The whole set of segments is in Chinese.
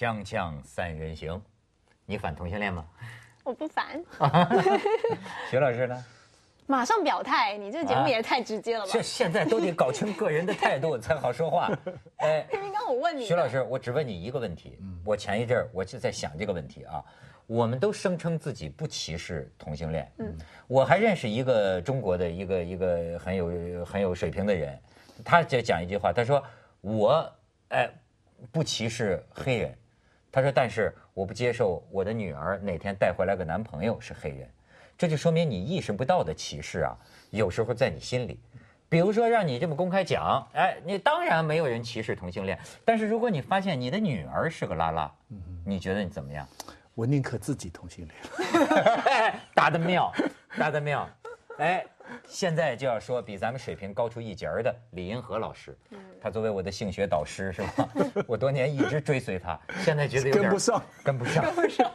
锵锵三人行，你反同性恋吗？我不反，徐老师呢？马上表态，你这个节目也太直接了吧？这现在都得搞清个人的态度才好说话。哎，明明刚我问你，徐老师，我只问你一个问题。我前一阵儿我就在想这个问题啊。我们都声称自己不歧视同性恋。嗯，我还认识一个中国的一个一个很有很有水平的人，他就讲一句话，他说我哎不歧视黑人，他说但是我不接受我的女儿哪天带回来个男朋友是黑人，这就说明你意识不到的歧视啊，有时候在你心里。比如说让你这么公开讲，哎，你当然没有人歧视同性恋，但是如果你发现你的女儿是个拉拉，你觉得你怎么样？我宁可自己同性恋。打得妙，答得妙。哎，现在就要说比咱们水平高出一截儿的李银河老师，他作为我的性学导师是吧？我多年一直追随他，现在觉得有点跟不上，跟不上，跟不上，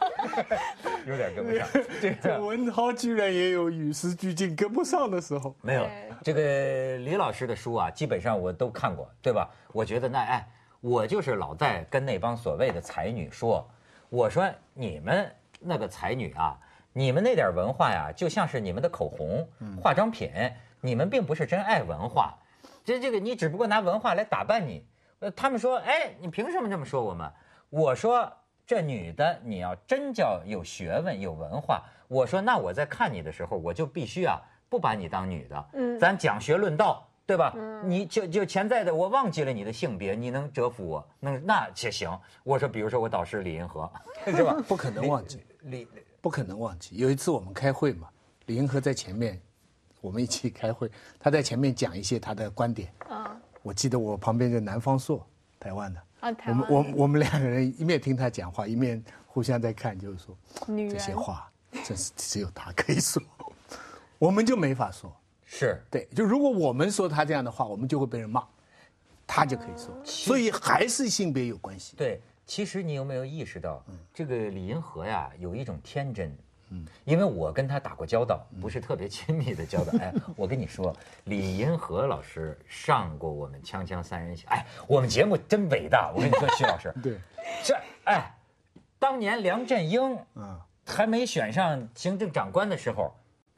有点跟不上。这个 文涛居然也有与时俱进跟不上的时候。没有这个李老师的书啊，基本上我都看过，对吧？我觉得那哎，我就是老在跟那帮所谓的才女说，我说你们那个才女啊，你们那点文化呀，就像是你们的口红、化妆品，你们并不是真爱文化，这这个你只不过拿文化来打扮你。呃，他们说，哎，你凭什么这么说我们？我说这女的你要真叫有学问、有文化，我说那我在看你的时候，我就必须啊不把你当女的，嗯，咱讲学论道。对吧？嗯你就就潜在的，我忘记了你的性别，你能折服我？能那且行。我说，比如说我导师李银河，是吧？不可能忘记，李不可能忘记。有一次我们开会嘛，李银河在前面，我们一起开会，他在前面讲一些他的观点。啊，我记得我旁边就南方朔，台湾的。啊，台我们我我们两个人一面听他讲话，一面互相在看，就是说这些话真是只有他可以说，我们就没法说。是对，就如果我们说他这样的话，我们就会被人骂，他就可以说，所以还是性别有关系。对。其实你有没有意识到，这个李银河呀，有一种天真。嗯，因为我跟他打过交道，不是特别亲密的交道。哎，我跟你说，李银河老师上过我们《锵锵三人行》。哎，我们节目真伟大。我跟你说，徐老师，对，这哎，当年梁振英啊，还没选上行政长官的时候，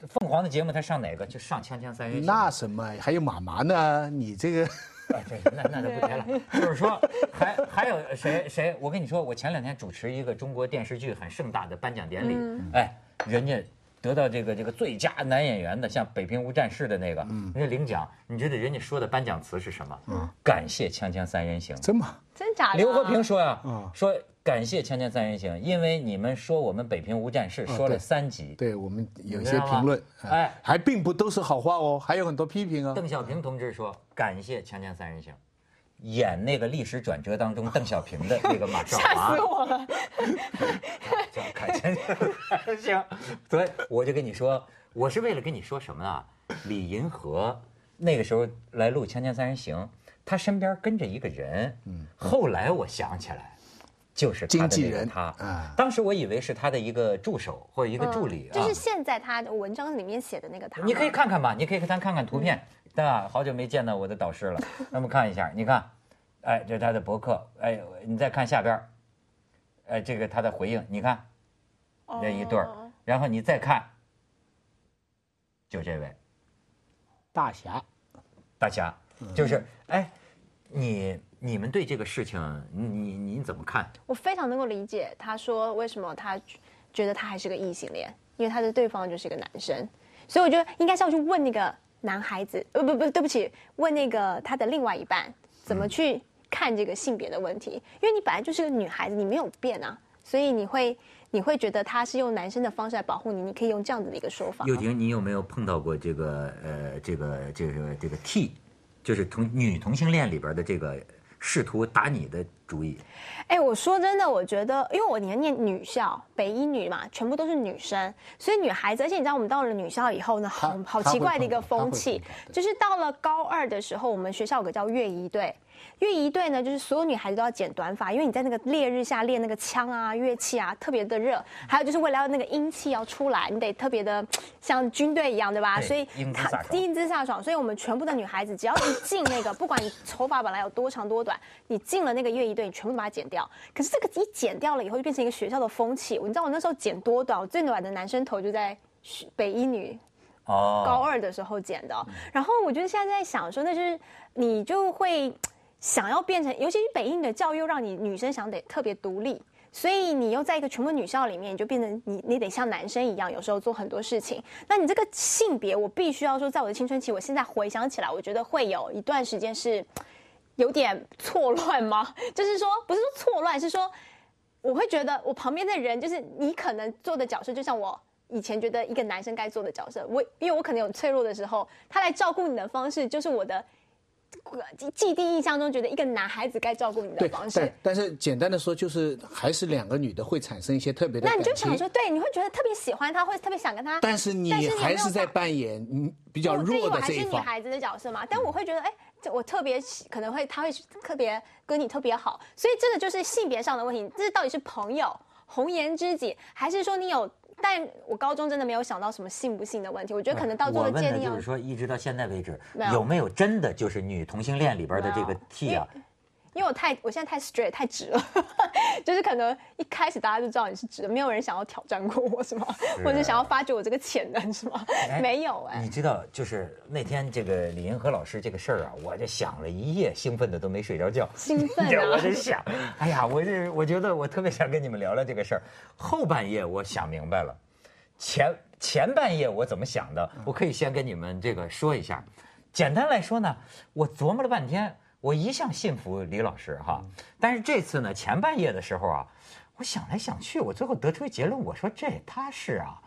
凤凰的节目他上哪个？就上《锵锵三人行》。那什么还有妈妈呢？你这个哎，对，那那就不提了。就是说，还还有谁谁？我跟你说，我前两天主持一个中国电视剧很盛大的颁奖典礼，哎，人家得到这个这个最佳男演员的，像《北平无战事》的那个，人家领奖，你觉得人家说的颁奖词是什么？感谢《锵锵三人行》。真吗？真假的？刘和平说呀嗯，说感谢《锵锵三人行》，因为你们说我们北平无战事说了三集。对我们有些你知道吗评论，哎哎，还并不都是好话哦，还有很多批评啊。邓小平同志说：“感谢《锵锵三人行》，演那个历史转折当中邓小平的那个马少 吓华死，我了！叫看锵锵三人行。所以我就跟你说，我是为了跟你说什么呢？李银河那个时候来录《锵锵三人行》，他身边跟着一个人，嗯，后来我想起来。”就是他的经纪人那个他啊当时我以为是他的一个助手或者一个助理啊，就是现在他的文章里面写的那个他，你可以看看吧，你可以给他看看图片，对吧？好久没见到我的导师了，那么看一下，你看，哎，这是他的博客，哎，你再看下边，哎，这个他的回应，你看哦这一对儿，然后你再看，就这位。大侠，大侠，就是哎，你你们对这个事情，你你你怎么看？我非常能够理解他说为什么他觉得他还是个异性恋，因为他的对方就是一个男生，所以我觉得应该是要去问那个男孩子，呃不不对不起，问那个他的另外一半怎么去看这个性别的问题，因为你本来就是个女孩子，你没有变啊，所以你会你会觉得他是用男生的方式来保护你，你可以用这样子的一个说法。幼婷，你有没有碰到过这个呃这个这个这个 T，就是同女同性恋里边的这个试图打你的主意？哎，我说真的，我觉得，因为我年念女校，北一女嘛，全部都是女生，所以女孩子，而且你知道，我们到了女校以后呢，好好奇怪的一个风气就是到了高二的时候，我们学校有个叫乐仪队，乐仪队呢，就是所有女孩子都要剪短发，因为你在那个烈日下练那个枪啊、乐器啊，特别的热。还有就是为了要那个阴气要出来，你得特别的像军队一样，对吧？对所以英姿飒爽英姿飒爽。所以我们全部的女孩子，只要一进那个，不管你头发本来有多长多短，你进了那个乐仪队，你全部都把它剪掉。可是这个一剪掉了以后，就变成一个学校的风气。你知道我那时候剪多短？我最短的男生头就在北一女哦，高二的时候剪的。然后我觉得现在在想说，那就是你就会想要变成，尤其是北印的教育让你女生想得特别独立。所以你又在一个全部女校里面，你就变成你你得像男生一样，有时候做很多事情。那你这个性别，我必须要说，在我的青春期，我现在回想起来，我觉得会有一段时间是有点错乱吗？就是说，不是说错乱，是说我会觉得我旁边的人，就是你可能做的角色，就像我以前觉得一个男生该做的角色。我因为我可能有脆弱的时候，他来照顾你的方式，就是我的既既定印象中觉得一个男孩子该照顾你的对，方式但。但是简单的说，就是还是两个女的会产生一些特别的那。你就想说，对，你会觉得特别喜欢他，会特别想跟他。但是你还是在扮演嗯比较弱的这一方。女孩子的角色嘛，但我会觉得，哎，这我特别喜可能会他会特别跟你特别好，所以这个就是性别上的问题，这到底是朋友、红颜知己，还是说你有？但我高中真的没有想到什么性不性的问题，我觉得可能到最后界定就是说，一直到现在为止没，有有没有真的就是女同性恋里边的这个 T 啊？因为我太我现在太 straight 太直了，就是可能一开始大家就知道你是直的，没有人想要挑战过我是吗？或者想要发掘我这个潜能是吗？哎没有哎、你知道，就是那天这个李银河老师这个事儿啊，我就想了一夜，兴奋的都没睡着觉。兴奋啊 我啊！就想，哎呀，我这我觉得我特别想跟你们聊聊这个事儿。后半夜我想明白了，前前半夜我怎么想的，我可以先跟你们这个说一下。简单来说呢，我琢磨了半天，我一向信服李老师哈，但是这次呢，前半夜的时候啊，我想来想去，我最后得出一结论，我说这他是啊，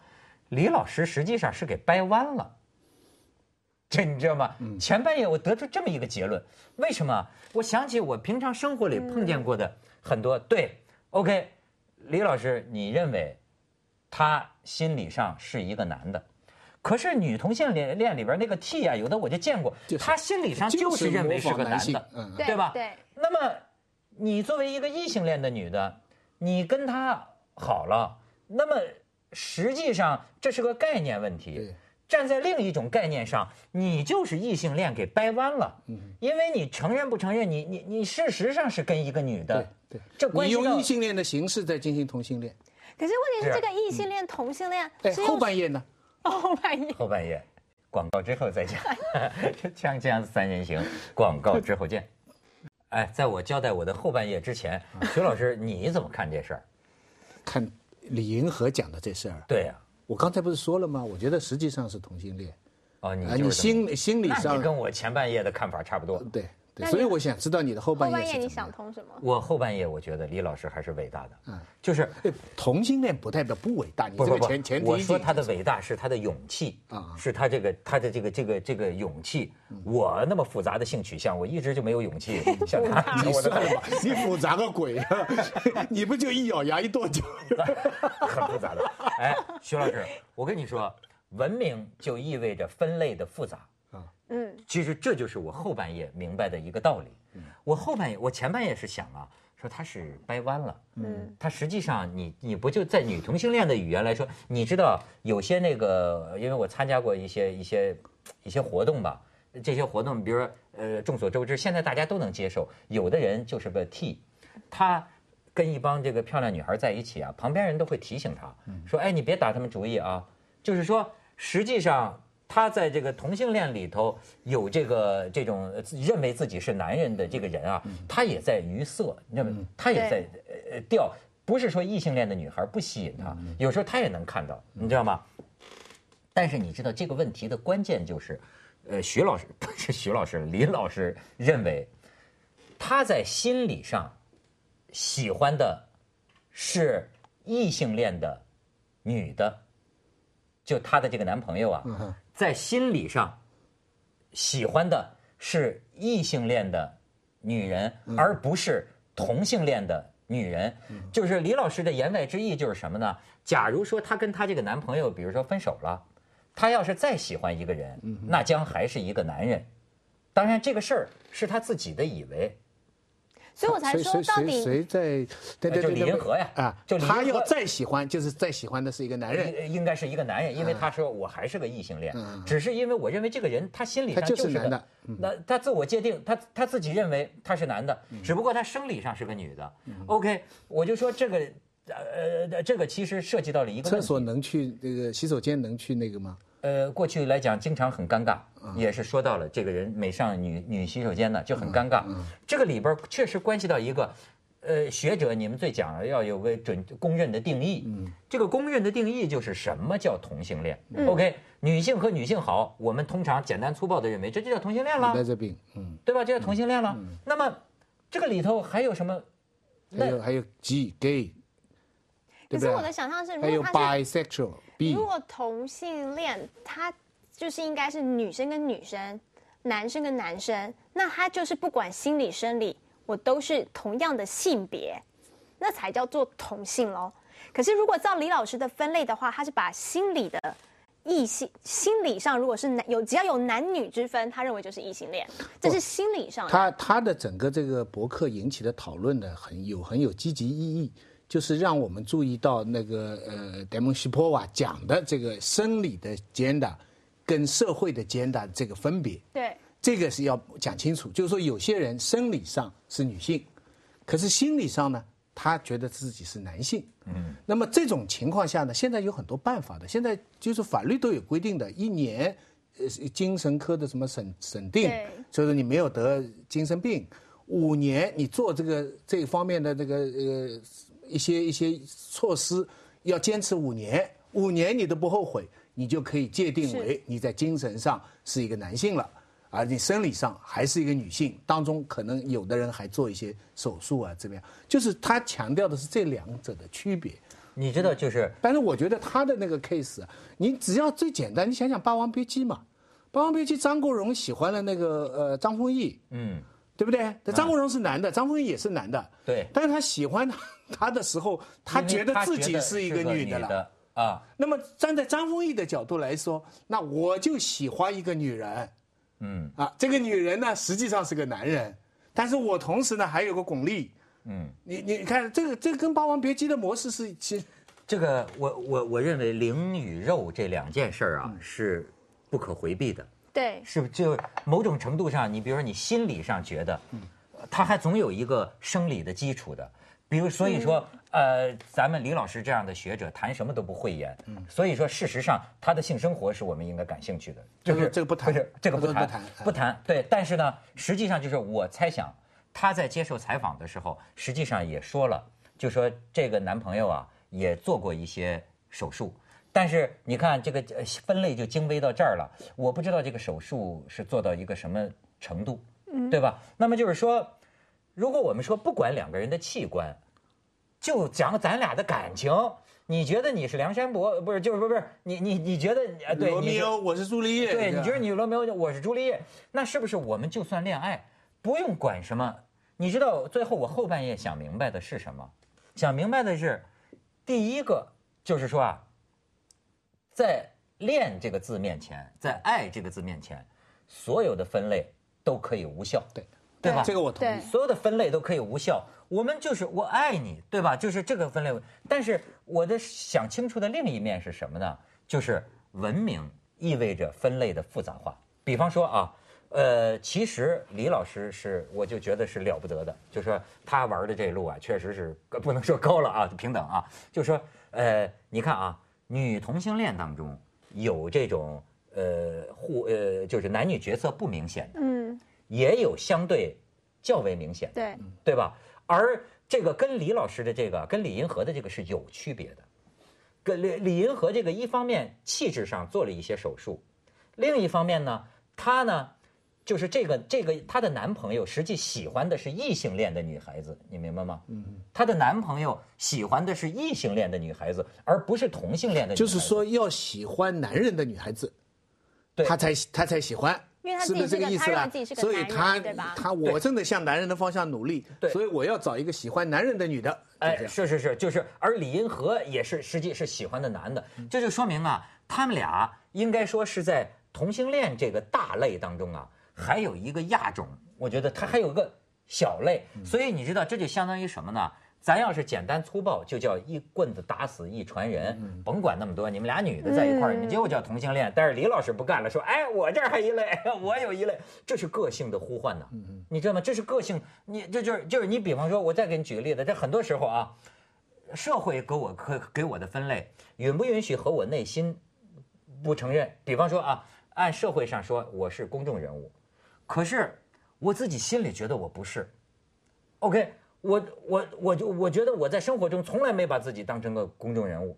李老师实际上是给掰弯了。这你知道吗？前半夜我得出这么一个结论，为什么？我想起我平常生活里碰见过的很多。对，OK，李老师，你认为他心理上是一个男的，可是女同性恋恋里边那个 T 啊，有的我就见过，就是他心理上就是认为是个男的，嗯对对吧？对。那么，你作为一个异性恋的女的，你跟他好了，那么实际上这是个概念问题对。站在另一种概念上，你就是异性恋给掰弯了，因为你承认不承认，你你你事实上是跟一个女的对，对，这关系到你用异性恋的形式在进行同性恋。可是问题是，这个异性恋、同性恋后半夜呢？后半夜。后半夜，广告之后再讲，锵锵三人行，广告之后见。哎，在我交代我的后半夜之前，徐老师你怎么看这事儿？看李银河讲的这事儿，对呀、我刚才不是说了吗？我觉得实际上是同性恋哦，你你心心理上跟我前半夜的看法差不多。对对，所以我想知道你的后半夜后半夜你。想通什么？我后半夜我觉得李老师还是伟大的，嗯就是哎同性恋不代表不伟大，你这个不不不前前提我说他的伟大是他的勇气啊是他这个他的这个这个这个勇气。我那么复杂的性取向，我一直就没有勇气 像他。你我的算了吧，你复杂个鬼啊！你不就一咬牙一跺脚？很复杂的。哎，徐老师，我跟你说，文明就意味着分类的复杂。嗯，其实这就是我后半夜明白的一个道理。我后半夜，我前半夜是想啊，说他是掰弯了。嗯，他实际上你你不就在女同性恋的语言来说，你知道有些那个，因为我参加过一些一些一些活动吧，这些活动，比如说呃，众所周知，现在大家都能接受，有的人就是个 T，他。跟一帮这个漂亮女孩在一起啊，旁边人都会提醒他，说：“哎，你别打他们主意啊。”就是说，实际上他在这个同性恋里头有这个这种呃认为自己是男人的这个人啊，他也在鱼色，你知道吗？他也在呃钓，不是说异性恋的女孩不吸引他，有时候他也能看到，你知道吗？但是你知道这个问题的关键就是，呃，徐老师 不是徐老师，李老师认为他在心理上喜欢的是异性恋的女的，就她的这个男朋友啊，在心理上喜欢的是异性恋的女人，而不是同性恋的女人。就是李老师的言外之意就是什么呢？假如说她跟她这个男朋友，比如说分手了，她要是再喜欢一个人，那将还是一个男人。当然，这个事儿是她自己的以为，所以我才说到底谁在？对对对，李银河呀啊，就他要再喜欢，就是再喜欢的是一个男人，应该是一个男人，因为他说我还是个异性恋，只是因为我认为这个人他心理上就是男的，那他自我界定，他他自己认为他是男的，只不过他生理上是个女的。OK，我就说这个。呃，这个其实涉及到了一个厕所能去那个洗手间能去那个吗？呃，过去来讲经常很尴尬，也是说到了这个人每上女女洗手间呢就很尴尬。这个里边确实关系到一个，呃，学者你们最讲要有个准公认的定义。嗯，这个公认的定义就是什么叫同性恋？OK，女性和女性好，我们通常简单粗暴的认为这就叫同性恋了。带着病，嗯，对吧？这叫同性恋了。那么这个里头还有什么？还有还有 G gay。可是我的想象是，如果他是如果同性恋，他就是应该是女生跟女生，男生跟男生，那他就是不管心理生理，我都是同样的性别，那才叫做同性喽。可是如果照李老师的分类的话，他是把心理的异性心理上，如果是男有只要有男女之分，他认为就是异性恋，这是心理上。他他的整个这个博客引起的讨论呢，很有很有积极意义。就是让我们注意到那个呃，德蒙西波瓦讲的这个生理的尖的，跟社会的尖的这个分别。对，这个是要讲清楚。就是说，有些人生理上是女性，可是心理上呢，他觉得自己是男性。嗯。那么这种情况下呢，现在有很多办法的。现在就是法律都有规定的，一年呃精神科的什么审审定，就是你没有得精神病，五年你做这个这方面的这个呃。一些一些措施要坚持五年，五年你都不后悔，你就可以界定为你在精神上是一个男性了，而你生理上还是一个女性。当中可能有的人还做一些手术啊，怎么样？就是他强调的是这两者的区别。你知道，就是，但是我觉得他的那个 case，你只要最简单，你想想《霸王别姬》嘛，《霸王别姬》张国荣喜欢了那个呃张丰毅，嗯。对不对？张国荣是男的，张丰毅也是男的。对。但是他喜欢他的时候，他觉得自己是一个女的了。啊。那么站在张丰毅的角度来说，那我就喜欢一个女人，嗯。啊，这个女人呢实际上是个男人，但是我同时呢还有个巩俐，嗯，你你看这个这个跟《霸王别姬》的模式是其实，这个我我我认为灵与肉这两件事儿啊是不可回避的。对，是不就某种程度上，你比如说你心理上觉得，他还总有一个生理的基础的，比如所以说，呃，咱们李老师这样的学者谈什么都不讳言，所以说事实上他的性生活是我们应该感兴趣的，就是这个不谈，这个不谈，不谈，对，但是呢，实际上就是我猜想他在接受采访的时候，实际上也说了，就说这个男朋友啊也做过一些手术。但是你看这个分类就精微到这儿了，我不知道这个手术是做到一个什么程度，对吧？那么就是说，如果我们说不管两个人的器官，就讲咱俩的感情，你觉得你是梁山伯，不是就是不是你你你觉得对罗密欧我是朱丽叶，对，你觉得你罗密欧我是朱丽叶，那是不是我们就算恋爱不用管什么？你知道最后我后半夜想明白的是什么？想明白的是，第一个就是说啊。在“恋”这个字面前，在“爱”这个字面前，所有的分类都可以无效，对对吧？这个我同意。所有的分类都可以无效，我们就是我爱你，对吧？就是这个分类。但是我的想清楚的另一面是什么呢？就是文明意味着分类的复杂化。比方说啊，呃，其实李老师是，我就觉得是了不得的，就说他玩的这路啊，确实是不能说高了啊，平等啊，就说呃，你看啊。女同性恋当中有这种呃互呃就是男女角色不明显的，嗯，也有相对较为明显的，对对吧？而这个跟李老师的这个跟李银河的这个是有区别的，跟李李银河这个一方面气质上做了一些手术，另一方面呢，他呢。就是这个这个她的男朋友实际喜欢的是异性恋的女孩子，你明白吗？嗯，她的男朋友喜欢的是异性恋的女孩子，而不是同性恋的。就是说要喜欢男人的女孩子，对，他才他才喜欢，是不是这个意思啦？所以他他我正在向男人的方向努力，对，所以我要找一个喜欢男人的女的。哎，是是是，就是而李银河也是实际是喜欢的男的，这就说明啊，他们俩应该说是在同性恋这个大类当中啊。还有一个亚种，我觉得他还有个小类。所以你知道，这就相当于什么呢？咱要是简单粗暴，就叫一棍子打死一船人，甭管那么多，你们俩女的在一块儿，你们就叫同性恋。但是李老师不干了，说，哎，我这儿还一类，我有一类，这是个性的呼唤呐，你知道吗？这是个性，你这就是就是你，比方说，我再给你举个例子，这很多时候啊，社会给我可给我的分类，允不允许和我内心不承认？比方说啊，按社会上说我是公众人物，可是我自己心里觉得我不是。OK。我我我就我觉得我在生活中从来没把自己当成个公众人物，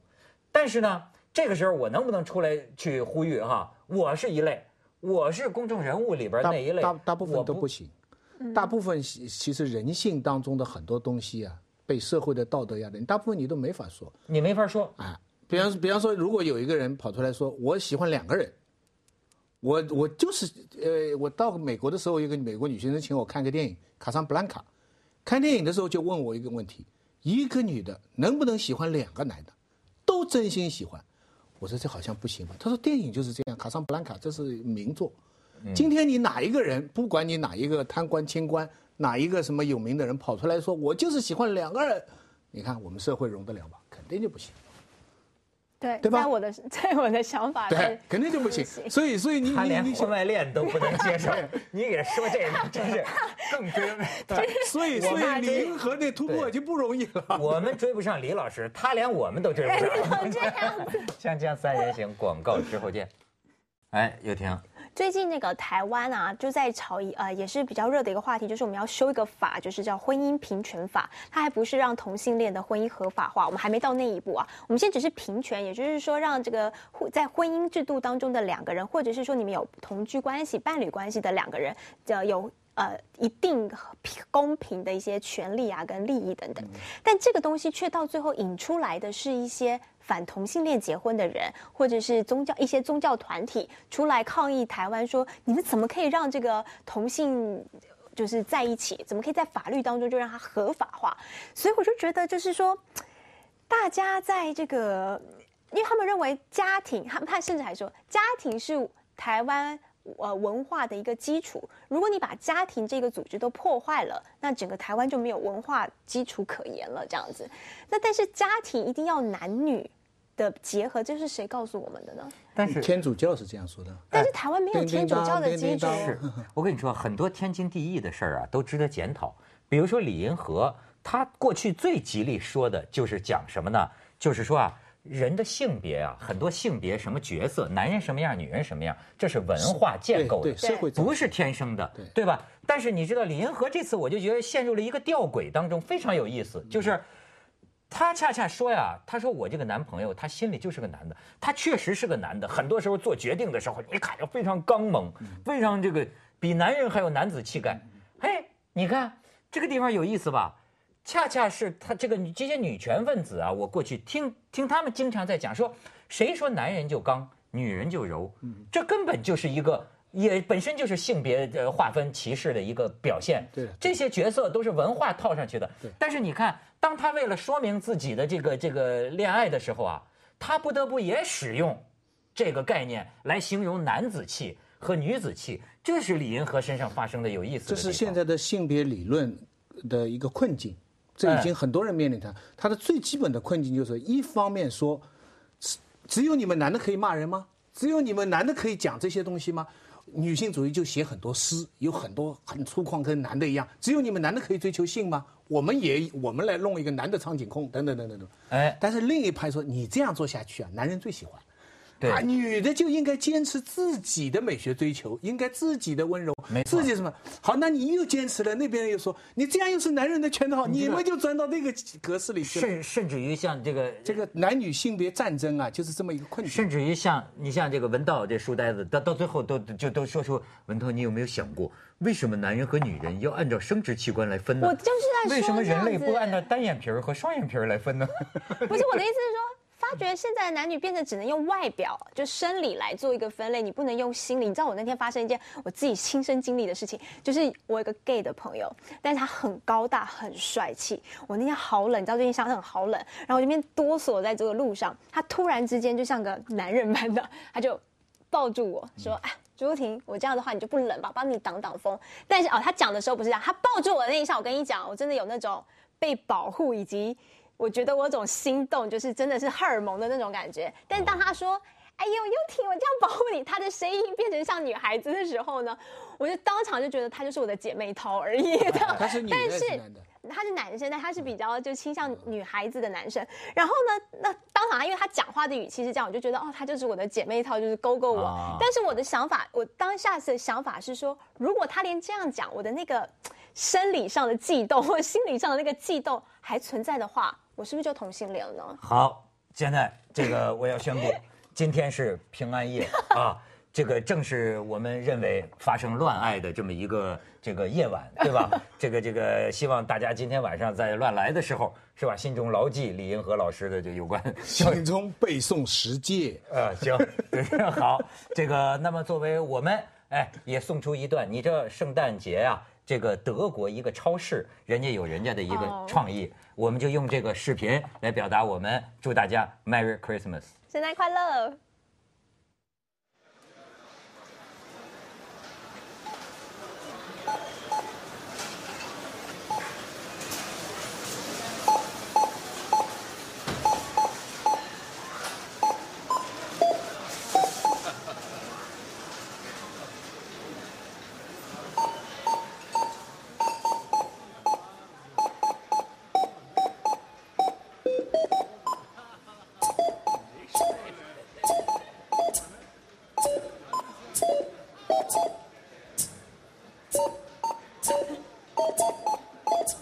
但是呢，这个时候我能不能出来去呼吁哈？我是一类，我是公众人物里边那一类，大大部分都不行。大部分其实人性当中的很多东西啊，被社会的道德压的，大部分你都没法说，你没法说啊。比方比方说，如果有一个人跑出来说我喜欢两个人，我我就是呃，我到美国的时候，一个美国女学生请我看个电影《卡桑布兰卡》。看电影的时候就问我一个问题：一个女的能不能喜欢两个男的，都真心喜欢？我说这好像不行吧。他说电影就是这样，《卡桑布兰卡》这是名作。今天你哪一个人，不管你哪一个贪官清官，哪一个什么有名的人跑出来说我就是喜欢两个人，你看我们社会容得了吗？肯定就不行。对，对吧？在我的 在我的想法，对，肯定就不行。所以，所以你你连婚外恋都不能接受，你给说这个真是更追。对，所以，所以李银河那突破已经不容易了。我们追不上李老师，他连我们都追不上。这样子，锵锵三人行，广告之后见。哎，又听。最近那个台湾啊，就在炒一呃，也是比较热的一个话题，就是我们要修一个法，就是叫婚姻平权法。它还不是让同性恋的婚姻合法化，我们还没到那一步啊。我们现在只是平权，也就是说让这个在婚姻制度当中的两个人，或者是说你们有同居关系、伴侣关系的两个人，的有。呃，一定公平的一些权利啊，跟利益等等，但这个东西却到最后引出来的是一些反同性恋结婚的人，或者是宗教一些宗教团体出来抗议台湾，说你们怎么可以让这个同性就是在一起，怎么可以在法律当中就让它合法化？所以我就觉得，就是说，大家在这个，因为他们认为家庭，他们甚至还说家庭是台湾。呃，文化的一个基础。如果你把家庭这个组织都破坏了，那整个台湾就没有文化基础可言了。这样子，那但是家庭一定要男女的结合，这是谁告诉我们的呢？但是天主教是这样说的。但是台湾没有天主教的基础。是我跟你说，很多天经地义的事儿啊，都值得检讨。比如说李银河，他过去最极力说的就是讲什么呢？就是说啊。人的性别啊，很多性别什么角色，男人什么样，女人什么样，这是文化建构的，社会不是天生的，对吧？但是你知道李银河这次，我就觉得陷入了一个吊诡当中，非常有意思。就是他恰恰说呀，他说我这个男朋友，他心里就是个男的，他确实是个男的。很多时候做决定的时候，你看着非常刚猛，非常这个比男人还有男子气概。嘿，你看这个地方有意思吧？恰恰是他这个这些女权分子啊，我过去听听他们经常在讲说，谁说男人就刚，女人就柔，这根本就是一个也本身就是性别呃划分歧视的一个表现。对，这些角色都是文化套上去的。对，但是你看，当他为了说明自己的这个这个恋爱的时候啊，他不得不也使用这个概念来形容男子气和女子气，这是李银河身上发生的有意思的。这是现在的性别理论的一个困境。这已经很多人面临他，他的最基本的困境就是：一方面说，只只有你们男的可以骂人吗？只有你们男的可以讲这些东西吗？女性主义就写很多诗，有很多很粗犷，跟男的一样。只有你们男的可以追求性吗？我们也我们来弄一个男的苍井空，等等等等等。哎，但是另一派说，你这样做下去啊，男人最喜欢。啊，女的就应该坚持自己的美学追求，应该自己的温柔，自己什么好？那你又坚持了，那边又说你这样又是男人的圈套，你们就钻到那个格式里去了。甚甚至于像这个这个男女性别战争啊，就是这么一个困境。甚至于像你像这个文道这书呆子，到到最后都就都说出文涛，你有没有想过，为什么男人和女人要按照生殖器官来分呢？我就是在为什么人类不按照单眼皮儿和双眼皮儿来分呢？不是我的意思是说。发觉现在的男女变得只能用外表，就生理来做一个分类，你不能用心理。你知道我那天发生一件我自己亲身经历的事情，就是我有个 gay 的朋友，但是他很高大很帅气。我那天好冷，你知道最近香港好冷，然后我这边哆嗦在这个路上，他突然之间就像个男人般的，他就。抱住我说：“哎，朱婷，我这样的话你就不冷吧，帮你挡挡风。”但是哦，他讲的时候不是这样，他抱住我的那一下，我跟你讲，我真的有那种被保护，以及我觉得我有种心动，就是真的是荷尔蒙的那种感觉。但是当他说：“哎呦，优婷，我这样保护你。”他的声音变成像女孩子的时候呢，我就当场就觉得他就是我的姐妹淘而已。他是？他是男生，但他是比较就倾向女孩子的男生。然后呢，那当场因为他讲话的语气是这样，我就觉得哦，他就是我的姐妹套，就是勾勾我。啊但是我的想法，我当下的想法是说，如果他连这样讲，我的那个生理上的悸动或心理上的那个悸动还存在的话，我是不是就同性恋了呢？好，现在这个我要宣布，今天是平安夜啊，这个正是我们认为发生乱爱的这么一个这个夜晚，对吧？这个这个，希望大家今天晚上在乱来的时候，是吧？心中牢记李银河老师的这有关心中背诵十戒。呃，行，好，这个那么作为我们，哎，也送出一段，你这圣诞节呀、这个德国一个超市，人家有人家的一个哦创意我们就用这个视频来表达我们祝大家 Merry Christmas。圣诞快乐！It's